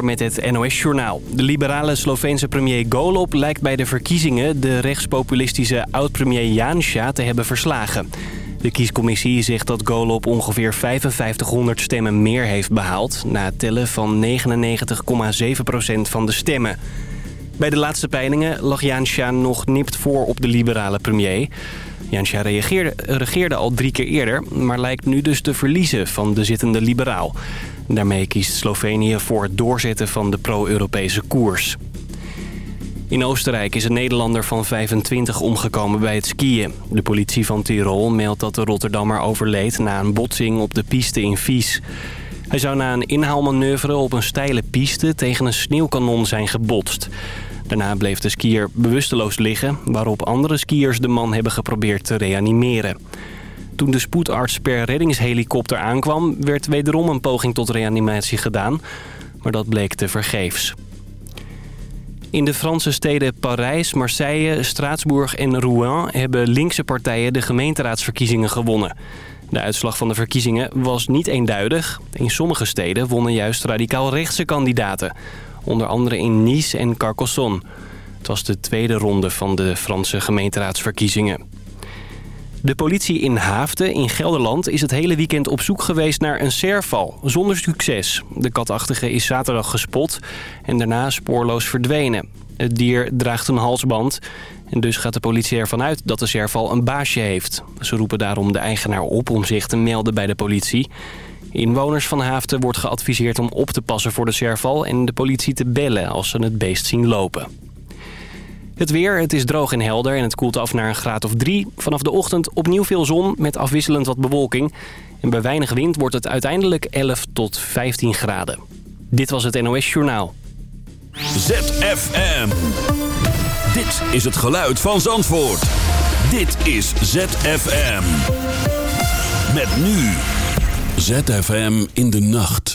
Met het NOS-journaal. De liberale Sloveense premier Golob lijkt bij de verkiezingen... de rechtspopulistische oud-premier Janša te hebben verslagen. De kiescommissie zegt dat Golob ongeveer 5500 stemmen meer heeft behaald... na tellen van 99,7% van de stemmen. Bij de laatste peilingen lag Janša nog nipt voor op de liberale premier. Janša regeerde al drie keer eerder, maar lijkt nu dus te verliezen van de zittende liberaal. Daarmee kiest Slovenië voor het doorzetten van de pro-Europese koers. In Oostenrijk is een Nederlander van 25 omgekomen bij het skiën. De politie van Tirol meldt dat de Rotterdammer overleed na een botsing op de piste in Vies. Hij zou na een inhaalmanoeuvre op een steile piste tegen een sneeuwkanon zijn gebotst. Daarna bleef de skier bewusteloos liggen, waarop andere skiers de man hebben geprobeerd te reanimeren. Toen de spoedarts per reddingshelikopter aankwam, werd wederom een poging tot reanimatie gedaan, maar dat bleek te vergeefs. In de Franse steden Parijs, Marseille, Straatsburg en Rouen hebben linkse partijen de gemeenteraadsverkiezingen gewonnen. De uitslag van de verkiezingen was niet eenduidig. In sommige steden wonnen juist radicaal rechtse kandidaten. Onder andere in Nice en Carcassonne. Het was de tweede ronde van de Franse gemeenteraadsverkiezingen. De politie in Haafden in Gelderland is het hele weekend op zoek geweest naar een serval. Zonder succes. De katachtige is zaterdag gespot en daarna spoorloos verdwenen. Het dier draagt een halsband. En dus gaat de politie ervan uit dat de serval een baasje heeft. Ze roepen daarom de eigenaar op om zich te melden bij de politie. Inwoners van Haafden wordt geadviseerd om op te passen voor de serval... en de politie te bellen als ze het beest zien lopen. Het weer, het is droog en helder en het koelt af naar een graad of drie. Vanaf de ochtend opnieuw veel zon met afwisselend wat bewolking. En bij weinig wind wordt het uiteindelijk 11 tot 15 graden. Dit was het NOS Journaal. ZFM. Dit is het geluid van Zandvoort. Dit is ZFM. Met nu. ZFM in de nacht.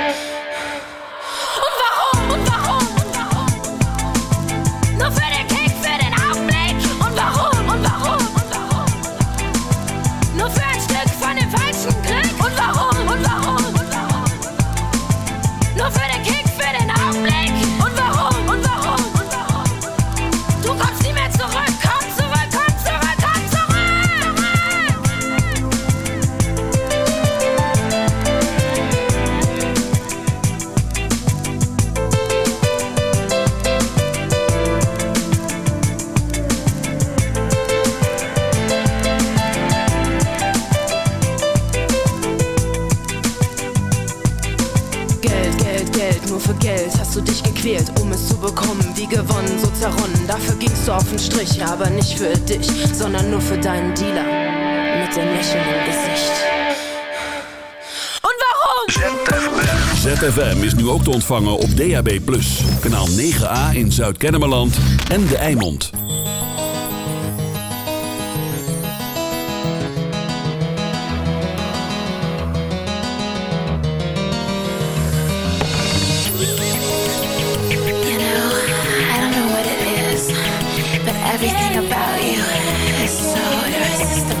ZFM is nu ook te ontvangen op DAB+. Kanaal 9A in Zuid-Kennemerland en De Eimond. You is, everything about you is so irresistible.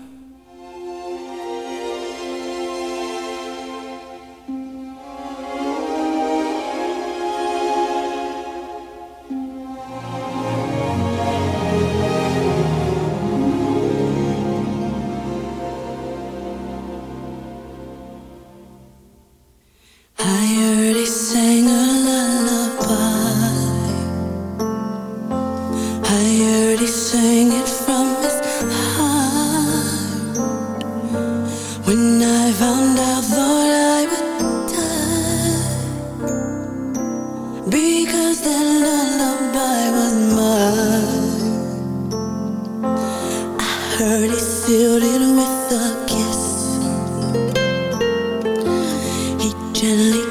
Filled building with a kiss. He gently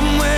Somewhere.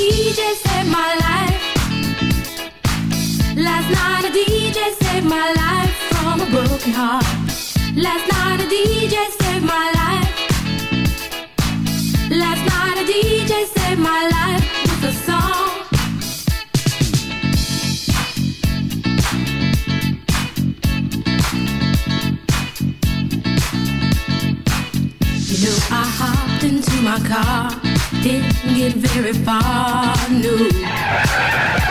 Last night a DJ saved my life. Last night a DJ saved my life with a song. You know I hopped into my car, didn't get very far, no.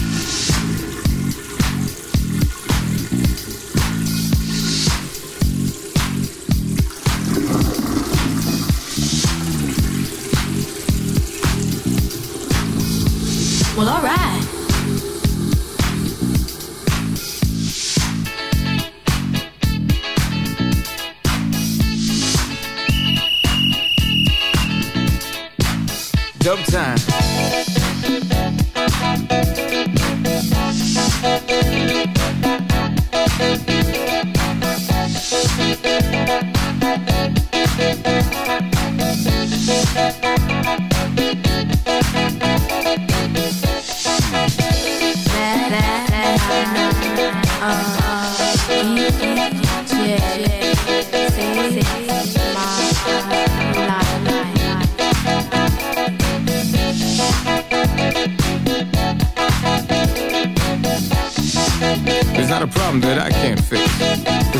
That I can't fix.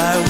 I